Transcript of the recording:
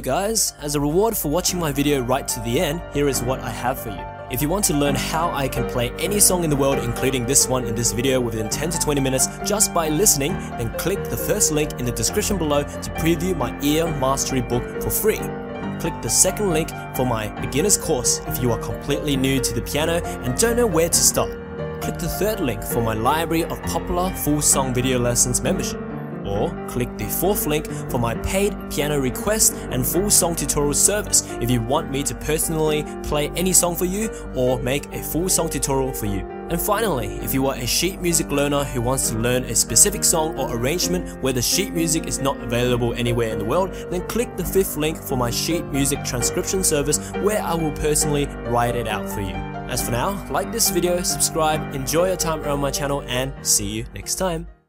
Guys, as a reward for watching my video right to the end, here is what I have for you. If you want to learn how I can play any song in the world including this one in this video within 10 to 20 minutes just by listening, then click the first link in the description below to preview my ear mastery book for free. Click the second link for my beginner's course if you are completely new to the piano and don't know where to start. Click the third link for my library of popular full song video lessons membership or click the fourth link for my paid piano request and full song tutorial service if you want me to personally play any song for you or make a full song tutorial for you. And finally, if you are a sheet music learner who wants to learn a specific song or arrangement where the sheet music is not available anywhere in the world, then click the fifth link for my sheet music transcription service where I will personally write it out for you. As for now, like this video, subscribe, enjoy your time around my channel and see you next time.